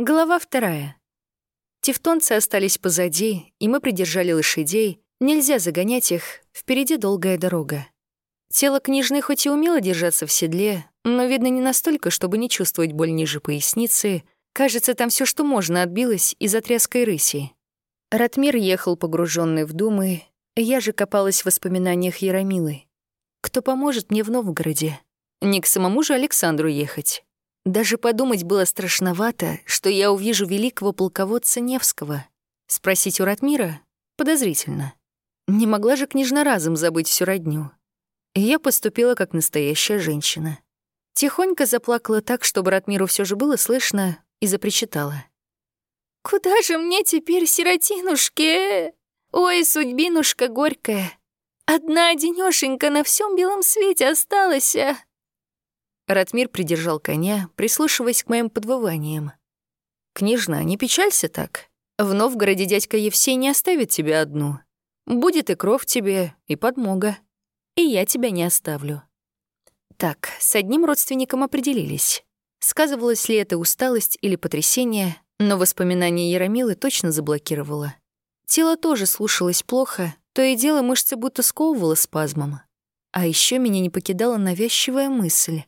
Глава вторая. Тевтонцы остались позади, и мы придержали лошадей. Нельзя загонять их, впереди долгая дорога. Тело княжны хоть и умело держаться в седле, но, видно, не настолько, чтобы не чувствовать боль ниже поясницы. Кажется, там все, что можно, отбилось из-за тряской рыси. Ратмир ехал погруженный в думы, я же копалась в воспоминаниях Яромилы. Кто поможет мне в Новгороде? Не к самому же Александру ехать. Даже подумать было страшновато, что я увижу великого полководца Невского. Спросить у Ратмира? Подозрительно. Не могла же княжна разом забыть всю родню. И я поступила как настоящая женщина. Тихонько заплакала так, чтобы Ратмиру все же было слышно, и запричитала. «Куда же мне теперь, сиротинушке? Ой, судьбинушка горькая! Одна одинёшенька на всем белом свете осталась, а...» Ратмир придержал коня, прислушиваясь к моим подвываниям. «Княжна, не печалься так. В Новгороде дядька Евсей не оставит тебя одну. Будет и кровь тебе, и подмога. И я тебя не оставлю». Так, с одним родственником определились. Сказывалась ли это усталость или потрясение, но воспоминания Яромилы точно заблокировало. Тело тоже слушалось плохо, то и дело мышцы будто сковывало спазмом. А еще меня не покидала навязчивая мысль.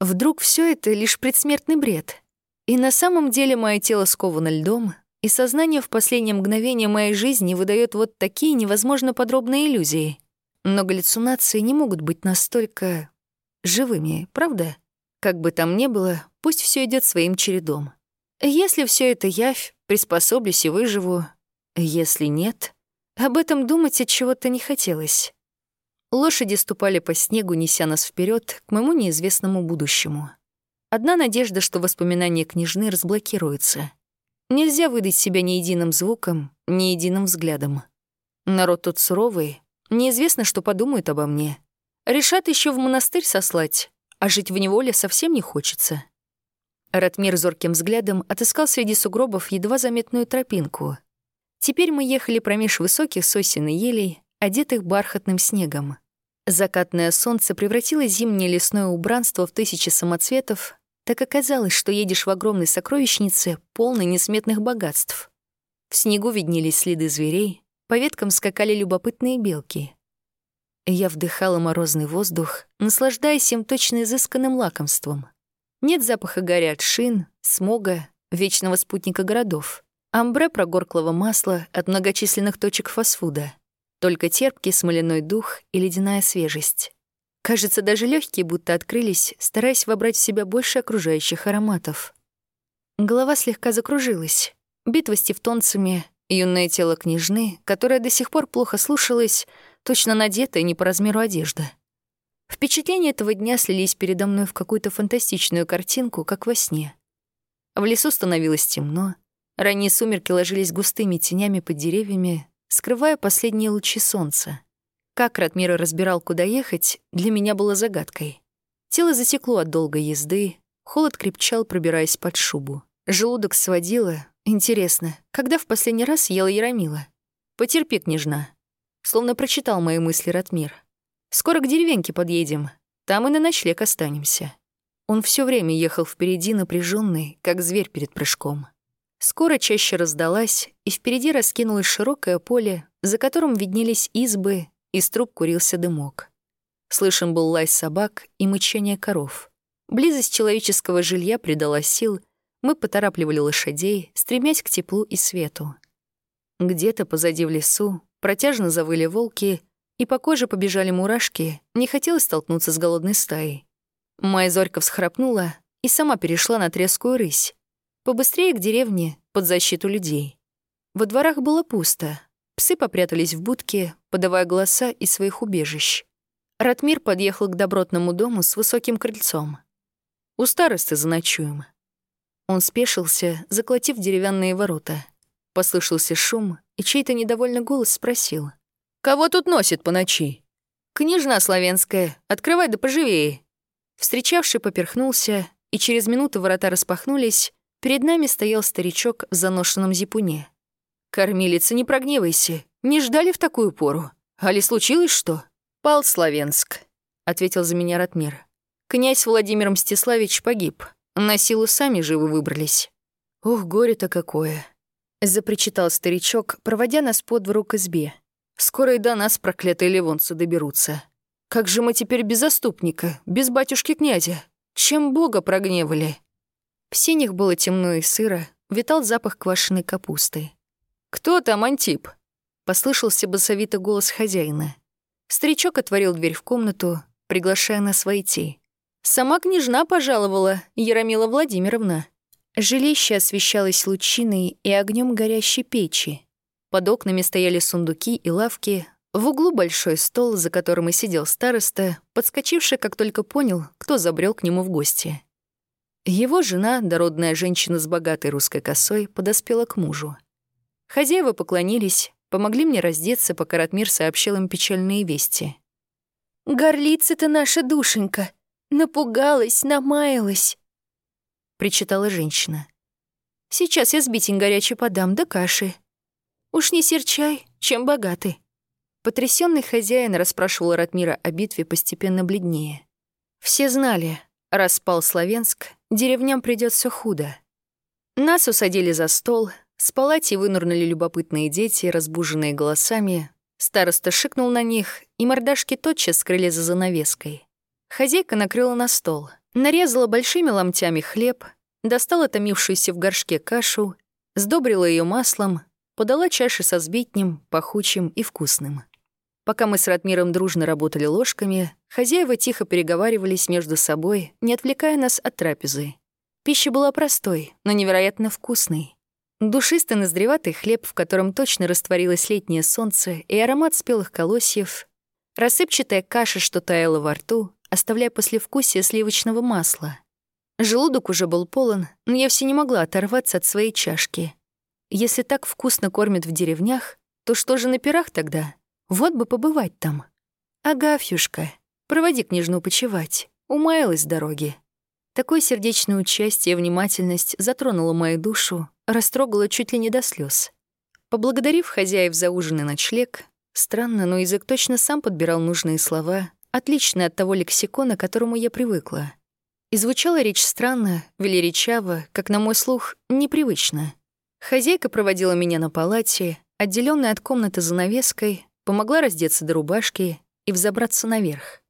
Вдруг все это лишь предсмертный бред. И на самом деле мое тело сковано льдом, и сознание в последнее мгновение моей жизни выдает вот такие невозможно подробные иллюзии. Но галлюцинации не могут быть настолько живыми, правда? Как бы там ни было, пусть все идет своим чередом. Если все это явь, приспособлюсь и выживу. Если нет, об этом думать от чего-то не хотелось. Лошади ступали по снегу, неся нас вперед к моему неизвестному будущему. Одна надежда, что воспоминания княжны разблокируются. Нельзя выдать себя ни единым звуком, ни единым взглядом. Народ тут суровый, неизвестно, что подумают обо мне. Решат еще в монастырь сослать, а жить в неволе совсем не хочется. Ратмир зорким взглядом отыскал среди сугробов едва заметную тропинку. Теперь мы ехали промеж высоких сосен и елей, одетых бархатным снегом. Закатное солнце превратило зимнее лесное убранство в тысячи самоцветов, так оказалось, что едешь в огромной сокровищнице, полной несметных богатств. В снегу виднелись следы зверей, по веткам скакали любопытные белки. Я вдыхала морозный воздух, наслаждаясь им точно изысканным лакомством. Нет запаха горят шин, смога, вечного спутника городов, амбре прогорклого масла от многочисленных точек фастфуда — только терпкий смоляной дух и ледяная свежесть. Кажется, даже легкие будто открылись, стараясь вобрать в себя больше окружающих ароматов. Голова слегка закружилась. Битва с тевтонцами, юное тело княжны, которое до сих пор плохо слушалось, точно надетая не по размеру одежда. Впечатления этого дня слились передо мной в какую-то фантастичную картинку, как во сне. В лесу становилось темно, ранние сумерки ложились густыми тенями под деревьями, скрывая последние лучи солнца. Как Ратмир разбирал, куда ехать, для меня было загадкой. Тело затекло от долгой езды, холод крепчал, пробираясь под шубу. Желудок сводило. Интересно, когда в последний раз ела Яромила? Потерпи, княжна. Словно прочитал мои мысли Ратмир. Скоро к деревеньке подъедем, там и на ночлег останемся. Он все время ехал впереди, напряженный, как зверь перед прыжком. Скоро чаще раздалась, и впереди раскинулось широкое поле, за которым виднелись избы, из труб курился дымок. Слышен был лай собак и мычание коров. Близость человеческого жилья придала сил, мы поторапливали лошадей, стремясь к теплу и свету. Где-то позади в лесу протяжно завыли волки, и по коже побежали мурашки, не хотелось столкнуться с голодной стаей. Майя зорька всхрапнула и сама перешла на трескую рысь. Побыстрее к деревне, под защиту людей. Во дворах было пусто. Псы попрятались в будке, подавая голоса из своих убежищ. Ратмир подъехал к добротному дому с высоким крыльцом. «У старосты заночуем». Он спешился, заколотив деревянные ворота. Послышался шум, и чей-то недовольный голос спросил. «Кого тут носит по ночи?» «Княжна славянская, открывай да поживее». Встречавший поперхнулся, и через минуту ворота распахнулись, Перед нами стоял старичок в заношенном зипуне. «Кормилица, не прогневайся. Не ждали в такую пору. Али случилось что?» «Пал Славенск», — ответил за меня Ратмир. «Князь Владимир Мстиславич погиб. На силу сами живы выбрались». «Ох, горе-то какое!» — запричитал старичок, проводя нас под двору к избе. «Скоро и до нас проклятые ливонцы доберутся. Как же мы теперь без заступника, без батюшки-князя? Чем Бога прогневали?» В синих было темно и сыро, витал запах квашеной капусты. «Кто там, Антип?» — послышался басовито голос хозяина. Старичок отворил дверь в комнату, приглашая нас войти. «Сама княжна пожаловала, Яромила Владимировна». Жилище освещалось лучиной и огнем горящей печи. Под окнами стояли сундуки и лавки, в углу большой стол, за которым и сидел староста, подскочивший, как только понял, кто забрел к нему в гости. Его жена, дородная женщина с богатой русской косой, подоспела к мужу. Хозяева поклонились, помогли мне раздеться, пока Ратмир сообщил им печальные вести. «Горлица ты наша душенька! Напугалась, намаялась!» — причитала женщина. «Сейчас я сбитень горячий подам, да каши. Уж не серчай, чем богаты». Потрясенный хозяин расспрашивал Ратмира о битве постепенно бледнее. Все знали, распал Славянск, деревням придется худо. Нас усадили за стол, с палати вынурнули любопытные дети, разбуженные голосами. Староста шикнул на них, и мордашки тотчас скрыли за занавеской. Хозяйка накрыла на стол, нарезала большими ломтями хлеб, достала томившуюся в горшке кашу, сдобрила ее маслом, подала чаши со сбитнем, пахучим и вкусным. Пока мы с Ратмиром дружно работали ложками, хозяева тихо переговаривались между собой, не отвлекая нас от трапезы. Пища была простой, но невероятно вкусной. Душистый ноздреватый хлеб, в котором точно растворилось летнее солнце и аромат спелых колосьев, рассыпчатая каша, что таяла во рту, оставляя послевкусие сливочного масла. Желудок уже был полон, но я все не могла оторваться от своей чашки. Если так вкусно кормят в деревнях, то что же на пирах тогда? Вот бы побывать там. Агафьюшка, проводи княжну почевать, умаялась с дороги. Такое сердечное участие и внимательность затронуло мою душу, растрогала чуть ли не до слез. Поблагодарив хозяев за ужин и ночлег, странно, но язык точно сам подбирал нужные слова, отличные от того лексикона, к которому я привыкла. И звучала речь странно, велеречаво, как на мой слух, непривычно. Хозяйка проводила меня на палате, отделенной от комнаты занавеской, помогла раздеться до рубашки и взобраться наверх.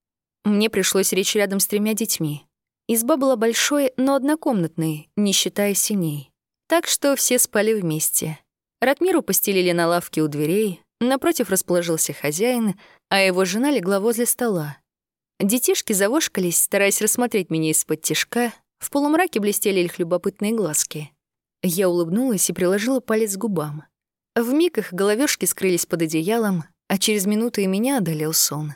Мне пришлось речь рядом с тремя детьми. Изба была большой, но однокомнатной, не считая синей. Так что все спали вместе. Ратмиру постелили на лавке у дверей, напротив расположился хозяин, а его жена легла возле стола. Детишки завошкались, стараясь рассмотреть меня из-под тишка, в полумраке блестели их любопытные глазки. Я улыбнулась и приложила палец к губам. В миг их головешки скрылись под одеялом, а через минуту и меня одолел сон.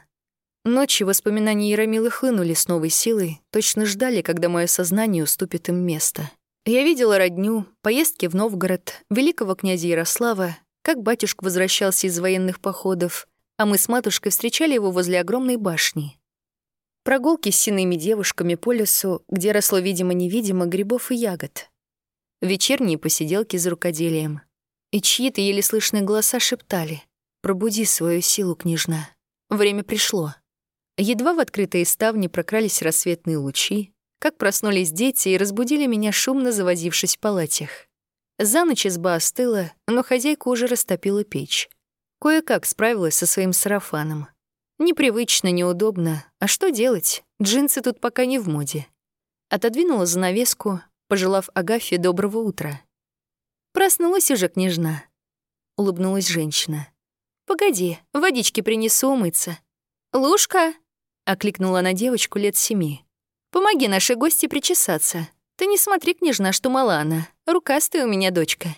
Ночью воспоминания Яромилы хлынули с новой силой, точно ждали, когда мое сознание уступит им место. Я видела родню, поездки в Новгород, великого князя Ярослава, как батюшка возвращался из военных походов, а мы с матушкой встречали его возле огромной башни. Прогулки с сиными девушками по лесу, где росло видимо-невидимо грибов и ягод. Вечерние посиделки за рукоделием. И чьи-то еле слышные голоса шептали «Пробуди свою силу, княжна». Время пришло. Едва в открытые ставни прокрались рассветные лучи, как проснулись дети и разбудили меня, шумно завозившись в палатях. За ночь изба остыла, но хозяйка уже растопила печь. Кое-как справилась со своим сарафаном. Непривычно, неудобно. А что делать? Джинсы тут пока не в моде. Отодвинула занавеску, пожелав Агафье доброго утра. «Проснулась уже княжна», — улыбнулась женщина. «Погоди, водички принесу умыться». «Лушка!» — окликнула на девочку лет семи. Помоги нашей гости причесаться. Ты не смотри, княжна, что мала она. Рукастая у меня дочка».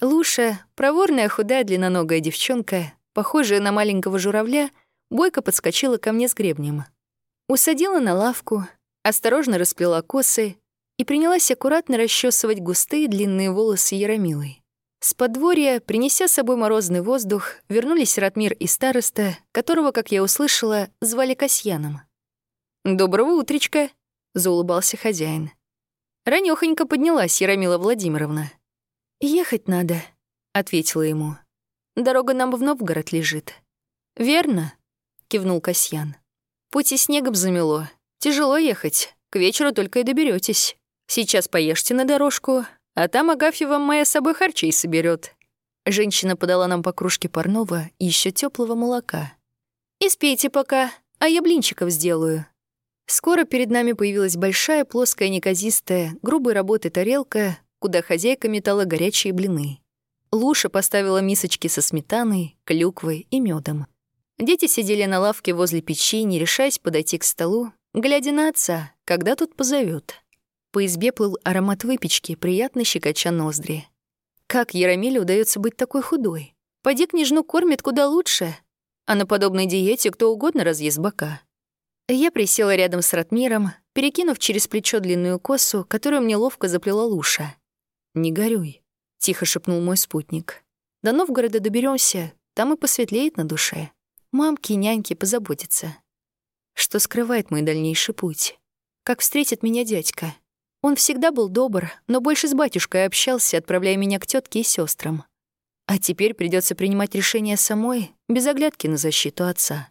Луша, проворная, худая, длинноногая девчонка, похожая на маленького журавля, бойко подскочила ко мне с гребнем. Усадила на лавку, осторожно расплела косы и принялась аккуратно расчесывать густые длинные волосы Яромилы. С подворья, принеся с собой морозный воздух, вернулись Ратмир и староста, которого, как я услышала, звали Касьяном. «Доброго утречка», заулыбался хозяин. Ранёхонько поднялась Яромила Владимировна. «Ехать надо», — ответила ему. «Дорога нам в Новгород лежит». «Верно», — кивнул Касьян. «Путь и снегом замело. Тяжело ехать. К вечеру только и доберетесь. Сейчас поешьте на дорожку, А там Агафьева моя с собой харчей соберет. Женщина подала нам по кружке парного и еще теплого молока. «Испейте пока, а я блинчиков сделаю». Скоро перед нами появилась большая, плоская, неказистая, грубой работы тарелка, куда хозяйка метала горячие блины. Луша поставила мисочки со сметаной, клюквой и медом. Дети сидели на лавке возле печи, не решаясь подойти к столу, глядя на отца, когда тут позовет. По избе плыл аромат выпечки, приятно щекоча ноздри. Как Яромиле удается быть такой худой? Поди княжну кормит куда лучше, а на подобной диете кто угодно разъест бока. Я присела рядом с Ратмиром, перекинув через плечо длинную косу, которую мне ловко заплела Луша. «Не горюй», — тихо шепнул мой спутник. «До Новгорода доберемся, там и посветлеет на душе. Мамки и няньки позаботятся. Что скрывает мой дальнейший путь? Как встретит меня дядька? Он всегда был добр, но больше с батюшкой общался, отправляя меня к тетке и сестрам. А теперь придется принимать решение самой, без оглядки на защиту отца.